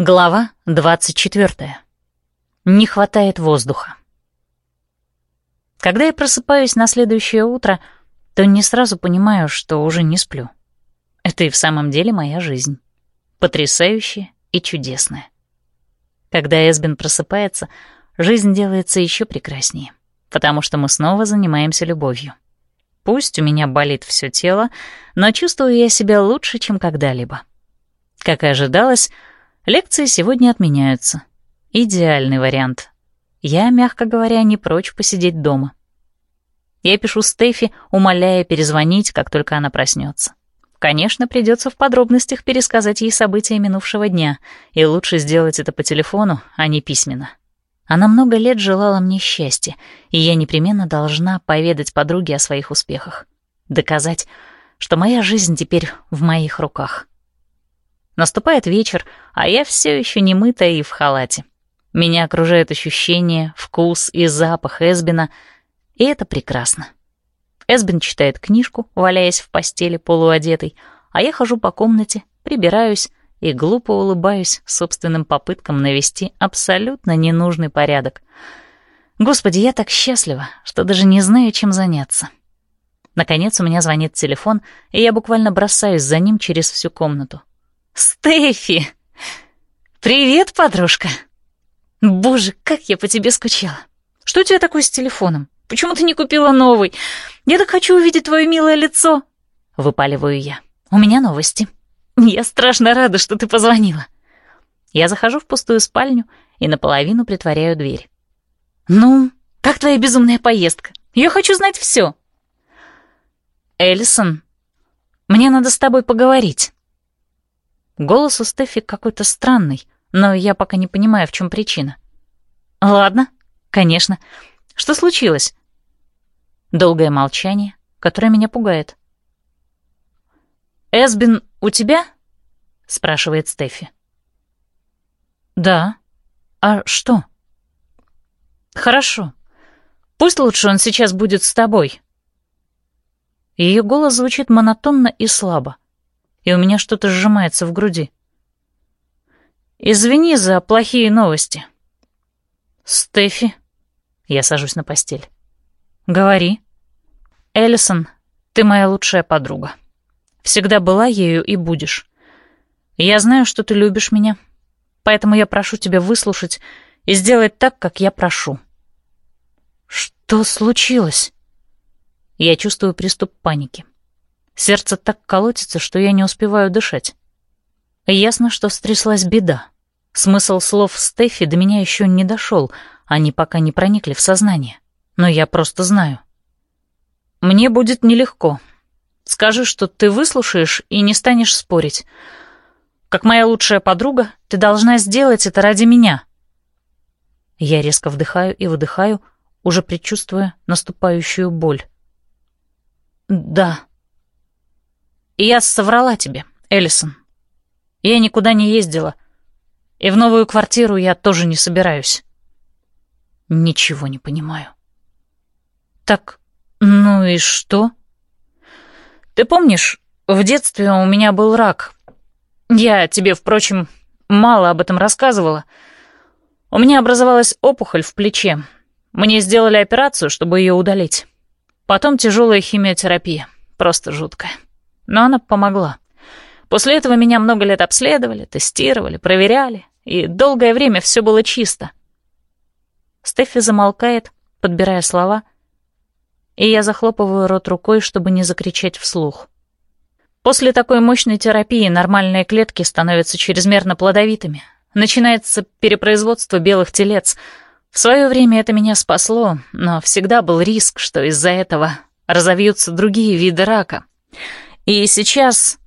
Глава 24. Не хватает воздуха. Когда я просыпаюсь на следующее утро, то не сразу понимаю, что уже не сплю. Это и в самом деле моя жизнь. Потрясающая и чудесная. Когда Эсбин просыпается, жизнь делается еще прекраснее, потому что мы снова занимаемся любовью. Пусть у меня болит все тело, но чувствую я себя лучше, чем когда-либо. Как и ожидалось, Лекции сегодня отменяются. Идеальный вариант. Я, мягко говоря, не прочь посидеть дома. Я пишу Стефи, умоляя перезвонить, как только она проснется. Конечно, придется в подробностях пересказать ей события минувшего дня, и лучше сделать это по телефону, а не письменно. Она много лет желала мне счастья, и я непременно должна поведать подруге о своих успехах. Доказать, что моя жизнь теперь в моих руках. Наступает вечер, а я все еще не мытая и в халате. Меня окружают ощущения, вкус и запах Эсбина, и это прекрасно. Эсбин читает книжку, валяясь в постели полуодетой, а я хожу по комнате, прибираюсь и глупо улыбаюсь собственным попыткам навести абсолютно ненужный порядок. Господи, я так счастлива, что даже не знаю, чем заняться. Наконец у меня звонит телефон, и я буквально бросаюсь за ним через всю комнату. «Стефи! Привет, подружка! Боже, как я по тебе скучала! Что у тебя такое с телефоном? Почему ты не купила новый? Я так хочу увидеть твое милое лицо!» Выпаливаю я. «У меня новости. Я страшно рада, что ты позвонила». Я захожу в пустую спальню и наполовину притворяю дверь. «Ну, как твоя безумная поездка? Я хочу знать все. «Эллисон, мне надо с тобой поговорить». Голос у Стефи какой-то странный, но я пока не понимаю, в чем причина. «Ладно, конечно. Что случилось?» Долгое молчание, которое меня пугает. «Эсбин у тебя?» — спрашивает Стефи. «Да. А что?» «Хорошо. Пусть лучше он сейчас будет с тобой». Ее голос звучит монотонно и слабо и у меня что-то сжимается в груди. «Извини за плохие новости». «Стефи?» Я сажусь на постель. «Говори». «Эллисон, ты моя лучшая подруга. Всегда была ею и будешь. Я знаю, что ты любишь меня, поэтому я прошу тебя выслушать и сделать так, как я прошу». «Что случилось?» Я чувствую приступ паники. Сердце так колотится, что я не успеваю дышать. Ясно, что стряслась беда. Смысл слов Стефи до меня еще не дошел, они пока не проникли в сознание. Но я просто знаю. Мне будет нелегко. Скажи, что ты выслушаешь и не станешь спорить. Как моя лучшая подруга, ты должна сделать это ради меня. Я резко вдыхаю и выдыхаю, уже предчувствуя наступающую боль. Да. Я соврала тебе, Эллисон. Я никуда не ездила. И в новую квартиру я тоже не собираюсь. Ничего не понимаю. Так, ну и что? Ты помнишь, в детстве у меня был рак. Я тебе, впрочем, мало об этом рассказывала. У меня образовалась опухоль в плече. Мне сделали операцию, чтобы ее удалить. Потом тяжелая химиотерапия. Просто жуткая но она помогла. После этого меня много лет обследовали, тестировали, проверяли, и долгое время все было чисто. Стефи замолкает, подбирая слова, и я захлопываю рот рукой, чтобы не закричать вслух. После такой мощной терапии нормальные клетки становятся чрезмерно плодовитыми. Начинается перепроизводство белых телец. В свое время это меня спасло, но всегда был риск, что из-за этого разовьются другие виды рака — и сейчас...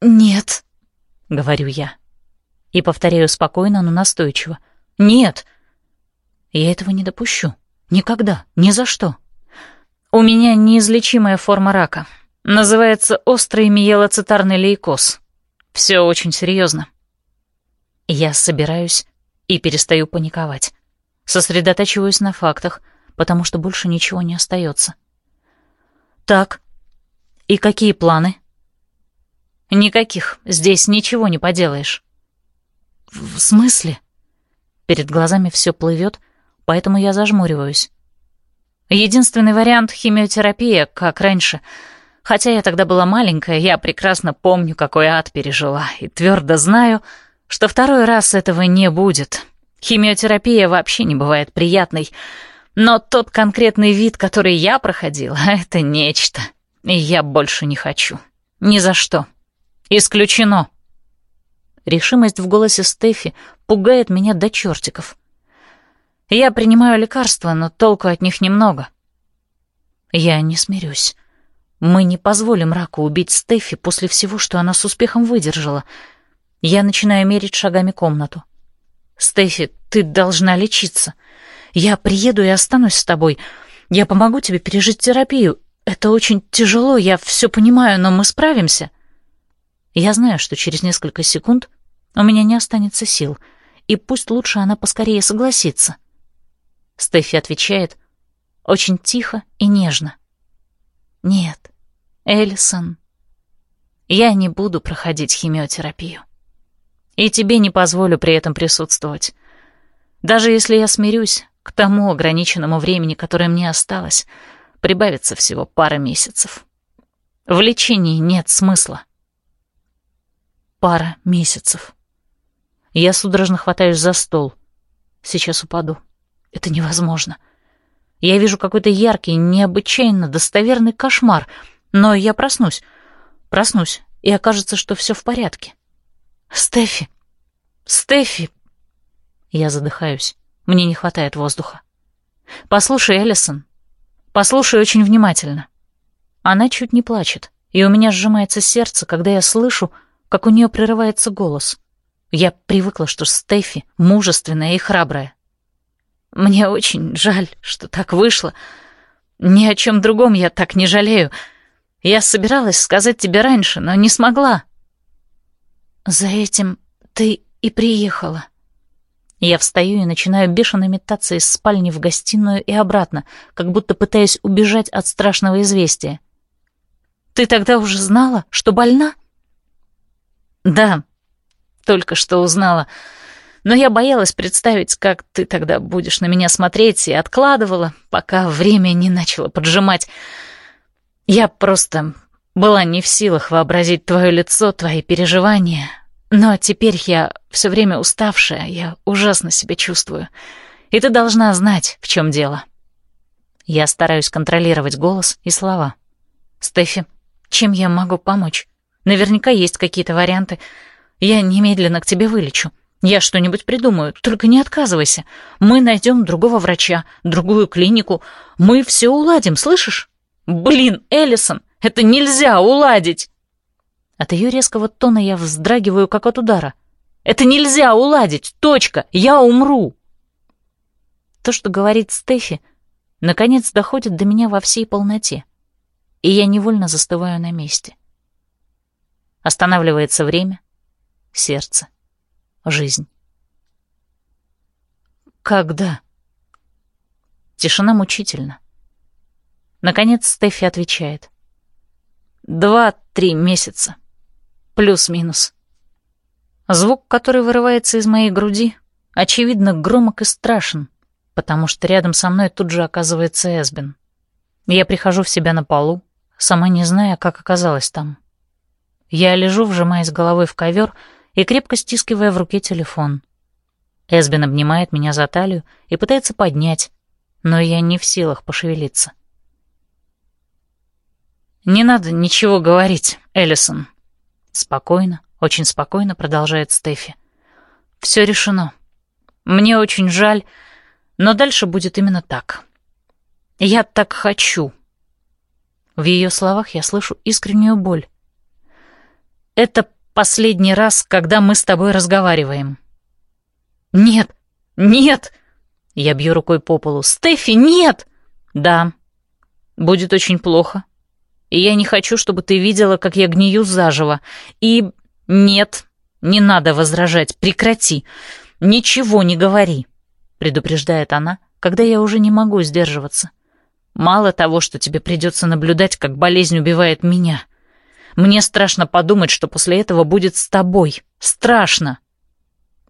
«Нет», — говорю я. И повторяю спокойно, но настойчиво. «Нет». Я этого не допущу. Никогда. Ни за что. У меня неизлечимая форма рака. Называется острый миелоцитарный лейкоз. Все очень серьезно. Я собираюсь и перестаю паниковать. Сосредотачиваюсь на фактах, потому что больше ничего не остается. Так, «И какие планы?» «Никаких. Здесь ничего не поделаешь». В смысле? Перед глазами все плывет, поэтому я зажмуриваюсь. Единственный вариант — химиотерапия, как раньше. Хотя я тогда была маленькая, я прекрасно помню, какой ад пережила, и твердо знаю, что второй раз этого не будет. Химиотерапия вообще не бывает приятной, но тот конкретный вид, который я проходила, — это нечто. Я больше не хочу. Ни за что. Исключено. Решимость в голосе Стефи пугает меня до чертиков. Я принимаю лекарства, но толку от них немного. Я не смирюсь. Мы не позволим раку убить Стефи после всего, что она с успехом выдержала. Я начинаю мерить шагами комнату. «Стефи, ты должна лечиться. Я приеду и останусь с тобой. Я помогу тебе пережить терапию. Это очень тяжело, я все понимаю, но мы справимся». Я знаю, что через несколько секунд у меня не останется сил, и пусть лучше она поскорее согласится. Стефи отвечает очень тихо и нежно. «Нет, Эллисон, я не буду проходить химиотерапию. И тебе не позволю при этом присутствовать. Даже если я смирюсь к тому ограниченному времени, которое мне осталось, прибавится всего пара месяцев. В лечении нет смысла. Пара месяцев. Я судорожно хватаюсь за стол. Сейчас упаду. Это невозможно. Я вижу какой-то яркий, необычайно достоверный кошмар, но я проснусь. Проснусь, и окажется, что все в порядке. Стефи! Стефи! Я задыхаюсь. Мне не хватает воздуха. Послушай, Эллисон. Послушай очень внимательно. Она чуть не плачет, и у меня сжимается сердце, когда я слышу, как у нее прерывается голос. Я привыкла, что Стефи мужественная и храбрая. Мне очень жаль, что так вышло. Ни о чем другом я так не жалею. Я собиралась сказать тебе раньше, но не смогла. За этим ты и приехала. Я встаю и начинаю бешено метаться из спальни в гостиную и обратно, как будто пытаясь убежать от страшного известия. Ты тогда уже знала, что больна? Да, только что узнала но я боялась представить, как ты тогда будешь на меня смотреть, и откладывала, пока время не начало поджимать. Я просто была не в силах вообразить твое лицо, твои переживания. Но теперь я все время уставшая, я ужасно себя чувствую. И ты должна знать, в чем дело. Я стараюсь контролировать голос и слова. «Стефи, чем я могу помочь? Наверняка есть какие-то варианты. Я немедленно к тебе вылечу. Я что-нибудь придумаю, только не отказывайся. Мы найдем другого врача, другую клинику. Мы все уладим, слышишь? Блин, Эллисон, это нельзя уладить!» От ее резкого тона я вздрагиваю, как от удара. «Это нельзя уладить! Точка! Я умру!» То, что говорит Стефи, наконец доходит до меня во всей полноте, и я невольно застываю на месте. Останавливается время, сердце жизнь. Когда? Тишина мучительна. Наконец Стефи отвечает. Два-три месяца. Плюс-минус. Звук, который вырывается из моей груди, очевидно, громок и страшен, потому что рядом со мной тут же оказывается Эсбин. Я прихожу в себя на полу, сама не зная, как оказалась там. Я лежу, вжимаясь головой в ковер, и крепко стискивая в руке телефон. Эсбин обнимает меня за талию и пытается поднять, но я не в силах пошевелиться. «Не надо ничего говорить, Эллисон». Спокойно, очень спокойно продолжает Стефи. «Все решено. Мне очень жаль, но дальше будет именно так. Я так хочу». В ее словах я слышу искреннюю боль. Это последний раз, когда мы с тобой разговариваем». «Нет, нет!» Я бью рукой по полу. «Стефи, нет!» «Да, будет очень плохо. И я не хочу, чтобы ты видела, как я гнию заживо. И нет, не надо возражать, прекрати. Ничего не говори», — предупреждает она, когда я уже не могу сдерживаться. «Мало того, что тебе придется наблюдать, как болезнь убивает меня». Мне страшно подумать, что после этого будет с тобой. Страшно.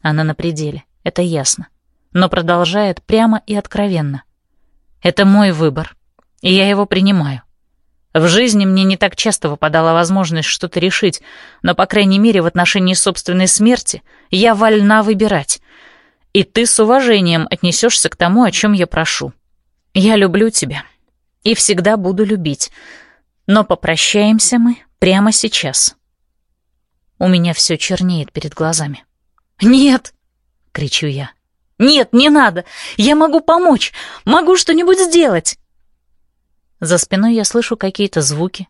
Она на пределе, это ясно. Но продолжает прямо и откровенно. Это мой выбор, и я его принимаю. В жизни мне не так часто выпадала возможность что-то решить, но, по крайней мере, в отношении собственной смерти я вольна выбирать. И ты с уважением отнесешься к тому, о чем я прошу. Я люблю тебя и всегда буду любить, но попрощаемся мы прямо сейчас. У меня все чернеет перед глазами. «Нет!» — кричу я. «Нет, не надо! Я могу помочь! Могу что-нибудь сделать!» За спиной я слышу какие-то звуки.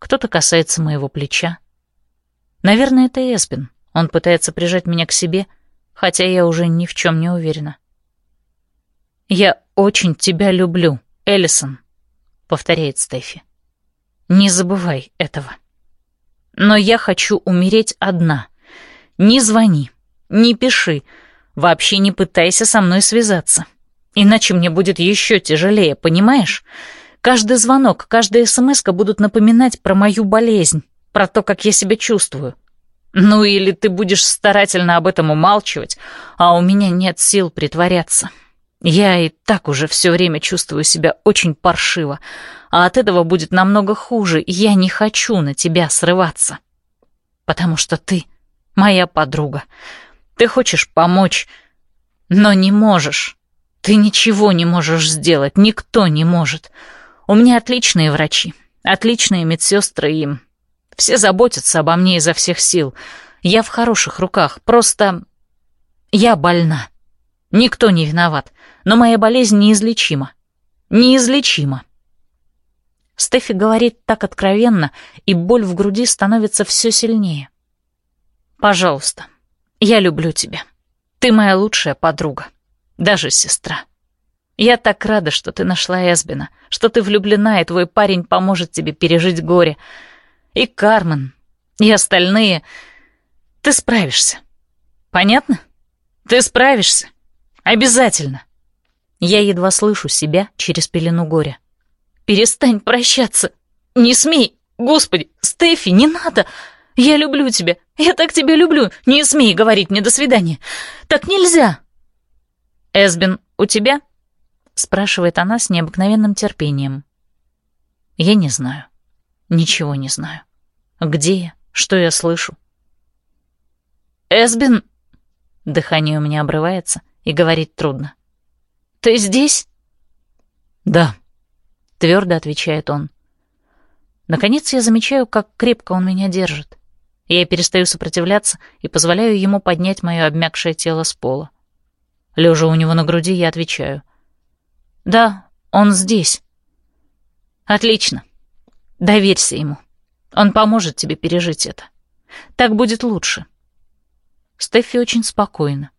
Кто-то касается моего плеча. Наверное, это Эспин. Он пытается прижать меня к себе, хотя я уже ни в чем не уверена. «Я очень тебя люблю, Эллисон», — повторяет Стефи. «Не забывай этого. Но я хочу умереть одна. Не звони, не пиши, вообще не пытайся со мной связаться. Иначе мне будет еще тяжелее, понимаешь?» Каждый звонок, каждая смс будут напоминать про мою болезнь, про то, как я себя чувствую. Ну или ты будешь старательно об этом умалчивать, а у меня нет сил притворяться. Я и так уже все время чувствую себя очень паршиво, а от этого будет намного хуже, и я не хочу на тебя срываться. Потому что ты моя подруга. Ты хочешь помочь, но не можешь. Ты ничего не можешь сделать, никто не может. У меня отличные врачи, отличные медсестры и... Все заботятся обо мне изо всех сил. Я в хороших руках, просто... Я больна. Никто не виноват, но моя болезнь неизлечима. Неизлечима. Стефи говорит так откровенно, и боль в груди становится все сильнее. «Пожалуйста, я люблю тебя. Ты моя лучшая подруга, даже сестра». Я так рада, что ты нашла Эсбина, что ты влюблена, и твой парень поможет тебе пережить горе. И Кармен, и остальные. Ты справишься. Понятно? Ты справишься. Обязательно. Я едва слышу себя через пелену горя. Перестань прощаться. Не смей. Господи, Стефи, не надо. Я люблю тебя. Я так тебя люблю. Не смей говорить мне «до свидания». Так нельзя. Эсбин, у тебя спрашивает она с необыкновенным терпением. Я не знаю. Ничего не знаю. Где я? Что я слышу? Эсбин... Дыхание у меня обрывается, и говорить трудно. «Ты здесь?» «Да», — твердо отвечает он. Наконец я замечаю, как крепко он меня держит. Я перестаю сопротивляться и позволяю ему поднять мое обмякшее тело с пола. Лежа у него на груди, я отвечаю. Да, он здесь. Отлично. Доверься ему. Он поможет тебе пережить это. Так будет лучше. Стефи очень спокойна.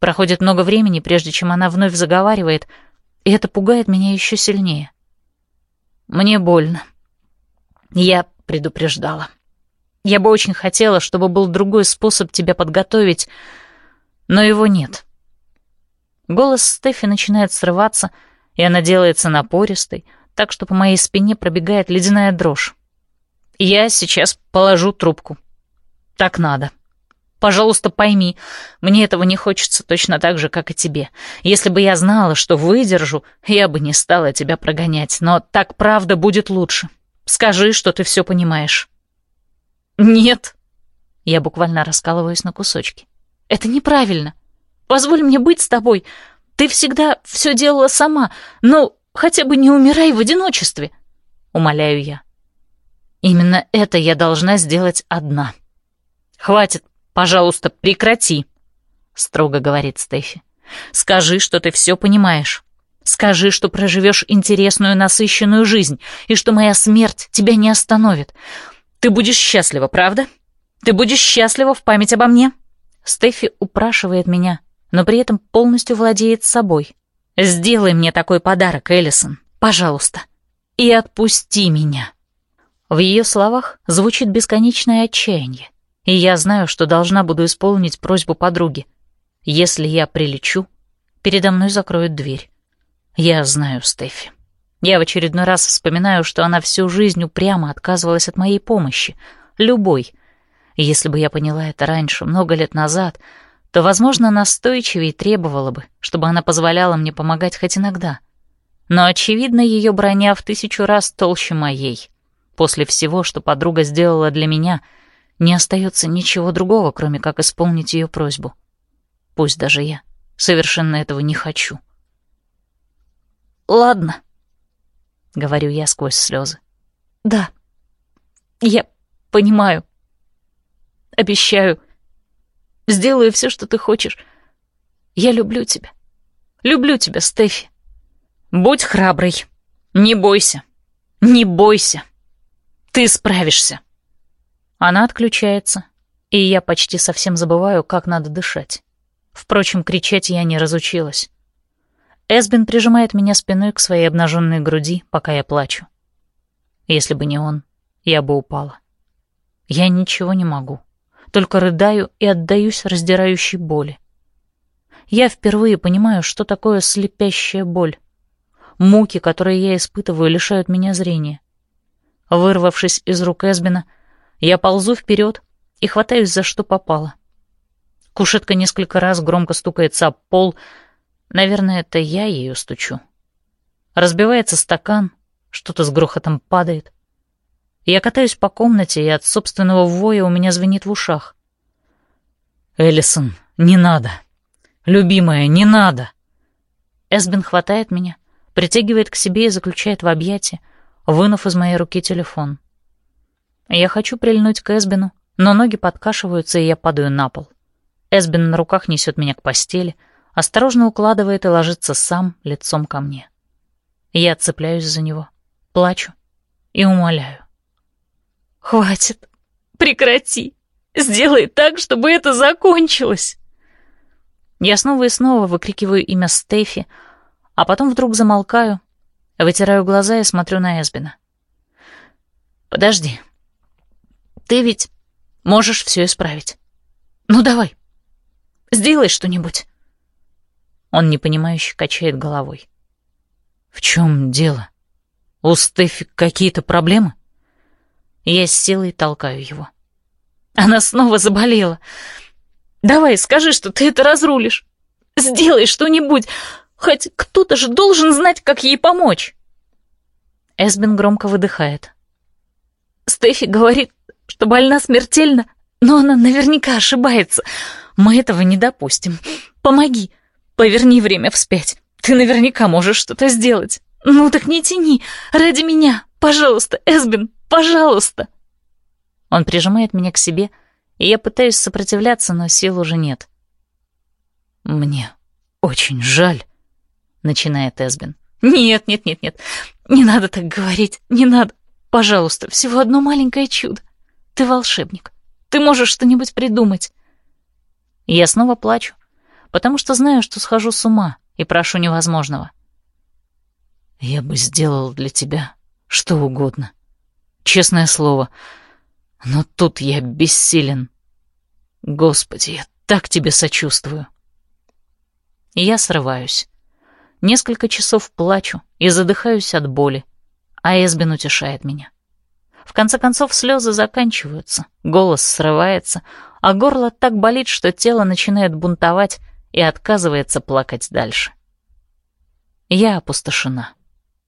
Проходит много времени, прежде чем она вновь заговаривает, и это пугает меня еще сильнее. Мне больно. Я предупреждала. Я бы очень хотела, чтобы был другой способ тебя подготовить, но его нет. Голос Стефи начинает срываться, и она делается напористой, так что по моей спине пробегает ледяная дрожь. Я сейчас положу трубку. Так надо. Пожалуйста, пойми, мне этого не хочется точно так же, как и тебе. Если бы я знала, что выдержу, я бы не стала тебя прогонять, но так правда будет лучше. Скажи, что ты все понимаешь. Нет. Я буквально раскалываюсь на кусочки. Это неправильно. Позволь мне быть с тобой. Ты всегда все делала сама. Ну, хотя бы не умирай в одиночестве, умоляю я. Именно это я должна сделать одна. Хватит, пожалуйста, прекрати, строго говорит Стефи. Скажи, что ты все понимаешь. Скажи, что проживешь интересную, насыщенную жизнь, и что моя смерть тебя не остановит. Ты будешь счастлива, правда? Ты будешь счастлива в память обо мне?» Стефи упрашивает меня, но при этом полностью владеет собой. «Сделай мне такой подарок, Эллисон, пожалуйста, и отпусти меня». В ее словах звучит бесконечное отчаяние, и я знаю, что должна буду исполнить просьбу подруги. Если я прилечу, передо мной закроют дверь. Я знаю Стефи. Я в очередной раз вспоминаю, что она всю жизнь упрямо отказывалась от моей помощи, любой. если бы я поняла это раньше, много лет назад, то, возможно, настойчивее требовала бы, чтобы она позволяла мне помогать хоть иногда. Но, очевидно, ее броня в тысячу раз толще моей. После всего, что подруга сделала для меня, не остается ничего другого, кроме как исполнить ее просьбу. Пусть даже я совершенно этого не хочу. «Ладно», — говорю я сквозь слезы. «Да, я понимаю. Обещаю, сделаю все, что ты хочешь. Я люблю тебя. Люблю тебя, Стефи. Будь храброй. Не бойся. Не бойся. Ты справишься». Она отключается, и я почти совсем забываю, как надо дышать. Впрочем, кричать я не разучилась. Эсбин прижимает меня спиной к своей обнаженной груди, пока я плачу. Если бы не он, я бы упала. Я ничего не могу, только рыдаю и отдаюсь раздирающей боли. Я впервые понимаю, что такое слепящая боль. Муки, которые я испытываю, лишают меня зрения. Вырвавшись из рук Эсбина, я ползу вперед и хватаюсь за что попало. Кушетка несколько раз громко стукается об пол. Наверное, это я ее стучу. Разбивается стакан, что-то с грохотом падает. Я катаюсь по комнате, и от собственного воя у меня звенит в ушах. «Эллисон, не надо! Любимая, не надо!» Эсбин хватает меня, притягивает к себе и заключает в объятия, вынув из моей руки телефон. Я хочу прильнуть к Эсбину, но ноги подкашиваются, и я падаю на пол. Эсбин на руках несет меня к постели, осторожно укладывает и ложится сам лицом ко мне. Я цепляюсь за него, плачу и умоляю. «Хватит! Прекрати! Сделай так, чтобы это закончилось!» Я снова и снова выкрикиваю имя Стефи, а потом вдруг замолкаю, вытираю глаза и смотрю на Эсбина. «Подожди. Ты ведь можешь все исправить. Ну давай, Сделай что-нибудь». Он непонимающе качает головой. «В чем дело? У Стефи какие-то проблемы?» Я с силой толкаю его. «Она снова заболела. Давай, скажи, что ты это разрулишь. Сделай что-нибудь. Хоть кто-то же должен знать, как ей помочь». Эсбин громко выдыхает. Стефи говорит, что больна смертельно, но она наверняка ошибается. Мы этого не допустим. Помоги. Поверни время вспять. Ты наверняка можешь что-то сделать. Ну так не тяни. Ради меня. Пожалуйста, Эсбин, пожалуйста. Он прижимает меня к себе, и я пытаюсь сопротивляться, но сил уже нет. Мне очень жаль, начинает Эсбин. Нет, нет, нет, нет. Не надо так говорить. Не надо. Пожалуйста, всего одно маленькое чудо. Ты волшебник. Ты можешь что-нибудь придумать. Я снова плачу, потому что знаю, что схожу с ума и прошу невозможного. Я бы сделал для тебя что угодно. Честное слово. Но тут я бессилен. Господи, я так тебе сочувствую. я срываюсь. Несколько часов плачу и задыхаюсь от боли, а Эсбин утешает меня. В конце концов слезы заканчиваются, голос срывается, а горло так болит, что тело начинает бунтовать и отказывается плакать дальше. Я опустошена.